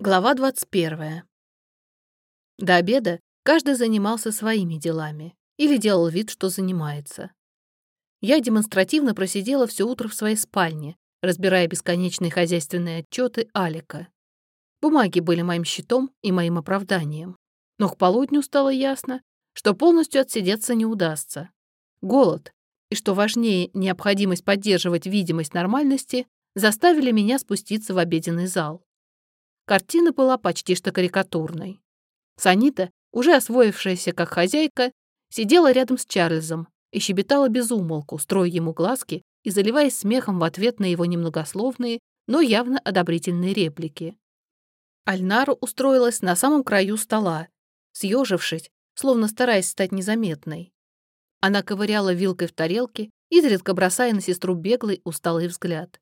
Глава 21. До обеда каждый занимался своими делами или делал вид, что занимается. Я демонстративно просидела все утро в своей спальне, разбирая бесконечные хозяйственные отчеты Алика. Бумаги были моим щитом и моим оправданием. Но к полудню стало ясно, что полностью отсидеться не удастся. Голод и, что важнее, необходимость поддерживать видимость нормальности заставили меня спуститься в обеденный зал. Картина была почти что карикатурной. Санита, уже освоившаяся как хозяйка, сидела рядом с Чарльзом и щебетала без умолку, строя ему глазки и заливаясь смехом в ответ на его немногословные, но явно одобрительные реплики. Альнара устроилась на самом краю стола, съежившись, словно стараясь стать незаметной. Она ковыряла вилкой в тарелке, изредка бросая на сестру беглый, усталый взгляд.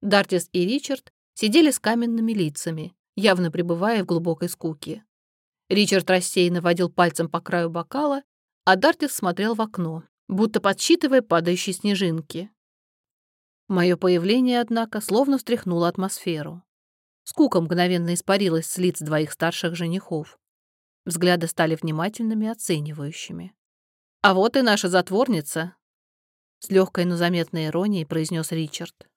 Дартис и Ричард сидели с каменными лицами, явно пребывая в глубокой скуке. Ричард рассеянно водил пальцем по краю бокала, а Дартис смотрел в окно, будто подсчитывая падающие снежинки. Мое появление, однако, словно встряхнуло атмосферу. Скука мгновенно испарилась с лиц двоих старших женихов. Взгляды стали внимательными, оценивающими. «А вот и наша затворница!» С легкой, но заметной иронией произнес Ричард.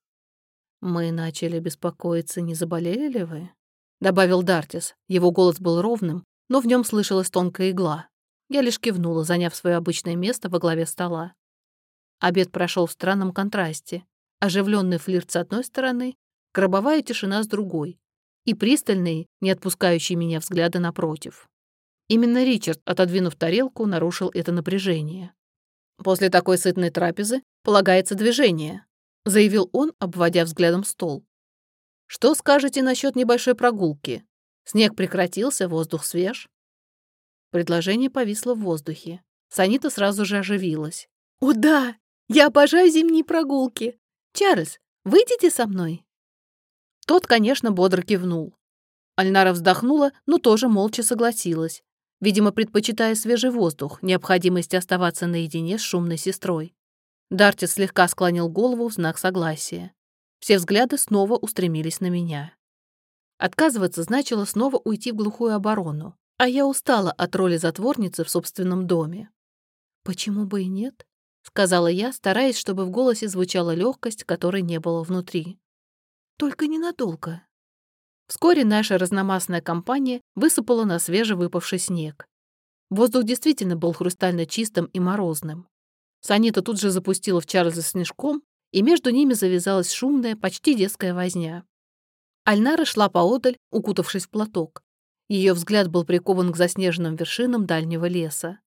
«Мы начали беспокоиться, не заболели ли вы?» — добавил Дартис. Его голос был ровным, но в нем слышалась тонкая игла. Я лишь кивнула, заняв свое обычное место во главе стола. Обед прошел в странном контрасте. Оживленный флирт с одной стороны, гробовая тишина с другой и пристальные, не отпускающие меня взгляды напротив. Именно Ричард, отодвинув тарелку, нарушил это напряжение. После такой сытной трапезы полагается движение, — заявил он, обводя взглядом стол. «Что скажете насчет небольшой прогулки? Снег прекратился, воздух свеж». Предложение повисло в воздухе. Санита сразу же оживилась. «О да! Я обожаю зимние прогулки! Чарльз, выйдите со мной?» Тот, конечно, бодро кивнул. Альнара вздохнула, но тоже молча согласилась, видимо, предпочитая свежий воздух, необходимость оставаться наедине с шумной сестрой. Дартис слегка склонил голову в знак согласия. Все взгляды снова устремились на меня. Отказываться значило снова уйти в глухую оборону, а я устала от роли затворницы в собственном доме. «Почему бы и нет?» — сказала я, стараясь, чтобы в голосе звучала легкость, которой не было внутри. «Только ненадолго». Вскоре наша разномастная компания высыпала на свежевыпавший снег. Воздух действительно был хрустально чистым и морозным. Санита тут же запустила в Чарльза снежком, и между ними завязалась шумная, почти детская возня. Альнара шла поодаль, укутавшись в платок. Ее взгляд был прикован к заснеженным вершинам дальнего леса.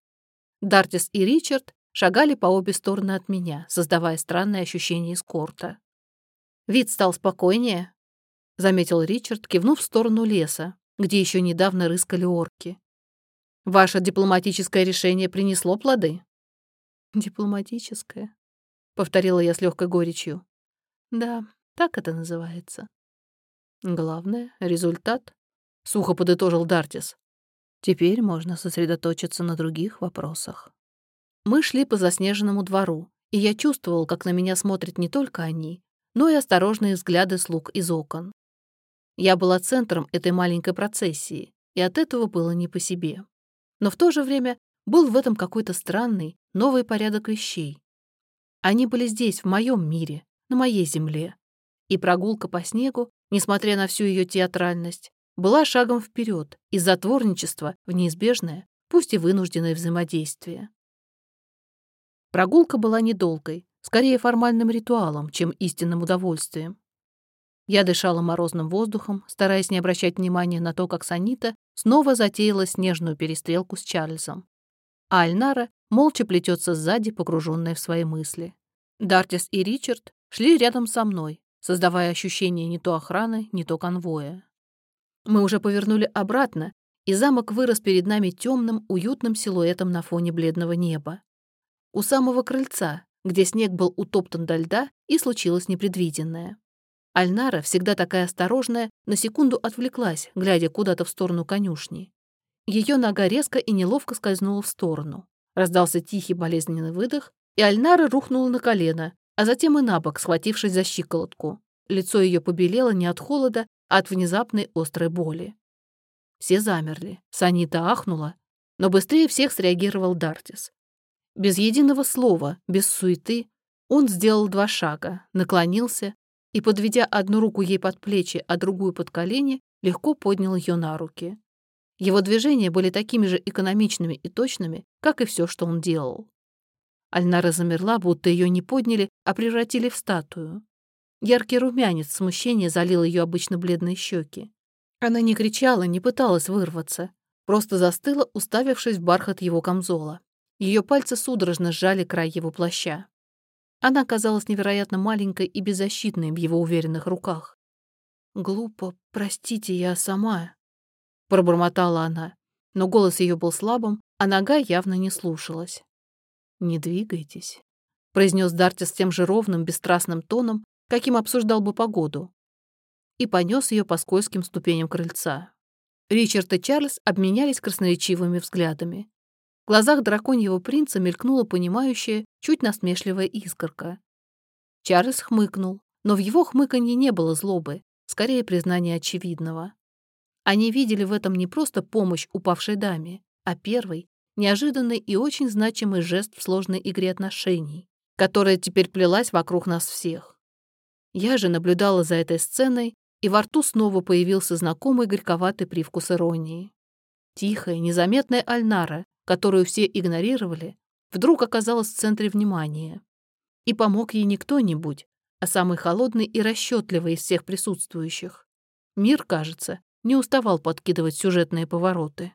Дартис и Ричард шагали по обе стороны от меня, создавая странное ощущение эскорта. «Вид стал спокойнее», — заметил Ричард, кивнув в сторону леса, где еще недавно рыскали орки. «Ваше дипломатическое решение принесло плоды?» Дипломатическое, повторила я с легкой горечью. Да, так это называется. Главное — результат, сухо подытожил Дартис. Теперь можно сосредоточиться на других вопросах. Мы шли по заснеженному двору, и я чувствовал, как на меня смотрят не только они, но и осторожные взгляды слуг из окон. Я была центром этой маленькой процессии, и от этого было не по себе. Но в то же время был в этом какой-то странный, новый порядок вещей. Они были здесь, в моем мире, на моей земле. И прогулка по снегу, несмотря на всю ее театральность, была шагом вперед из затворничества в неизбежное, пусть и вынужденное взаимодействие. Прогулка была недолгой, скорее формальным ритуалом, чем истинным удовольствием. Я дышала морозным воздухом, стараясь не обращать внимания на то, как Санита снова затеяла снежную перестрелку с Чарльзом а Альнара молча плетется сзади, погруженная в свои мысли. Дартис и Ричард шли рядом со мной, создавая ощущение не то охраны, не то конвоя. Мы уже повернули обратно, и замок вырос перед нами темным, уютным силуэтом на фоне бледного неба. У самого крыльца, где снег был утоптан до льда, и случилось непредвиденное. Альнара, всегда такая осторожная, на секунду отвлеклась, глядя куда-то в сторону конюшни. Ее нога резко и неловко скользнула в сторону. Раздался тихий болезненный выдох, и Альнара рухнула на колено, а затем и на бок, схватившись за щиколотку. Лицо ее побелело не от холода, от внезапной острой боли. Все замерли. Санита ахнула, но быстрее всех среагировал Дартис. Без единого слова, без суеты, он сделал два шага, наклонился и, подведя одну руку ей под плечи, а другую под колени, легко поднял ее на руки. Его движения были такими же экономичными и точными, как и все, что он делал. Альнара замерла, будто ее не подняли, а превратили в статую. Яркий румянец смущения залил ее обычно бледные щеки. Она не кричала, не пыталась вырваться, просто застыла, уставившись в бархат его камзола. Ее пальцы судорожно сжали край его плаща. Она казалась невероятно маленькой и беззащитной в его уверенных руках. «Глупо, простите, я сама», — пробормотала она, но голос ее был слабым, а нога явно не слушалась. «Не двигайтесь», — произнес Дартис тем же ровным, бесстрастным тоном, каким обсуждал бы погоду, и понес ее по скользким ступеням крыльца. Ричард и Чарльз обменялись красноречивыми взглядами. В глазах драконьего принца мелькнула понимающая, чуть насмешливая искорка. Чарльз хмыкнул, но в его хмыканье не было злобы, скорее признание очевидного. Они видели в этом не просто помощь упавшей даме, а первый, неожиданный и очень значимый жест в сложной игре отношений, которая теперь плелась вокруг нас всех. Я же наблюдала за этой сценой, и во рту снова появился знакомый горьковатый привкус иронии. Тихая, незаметная Альнара, которую все игнорировали, вдруг оказалась в центре внимания. И помог ей не кто-нибудь, а самый холодный и расчетливый из всех присутствующих. Мир, кажется, не уставал подкидывать сюжетные повороты.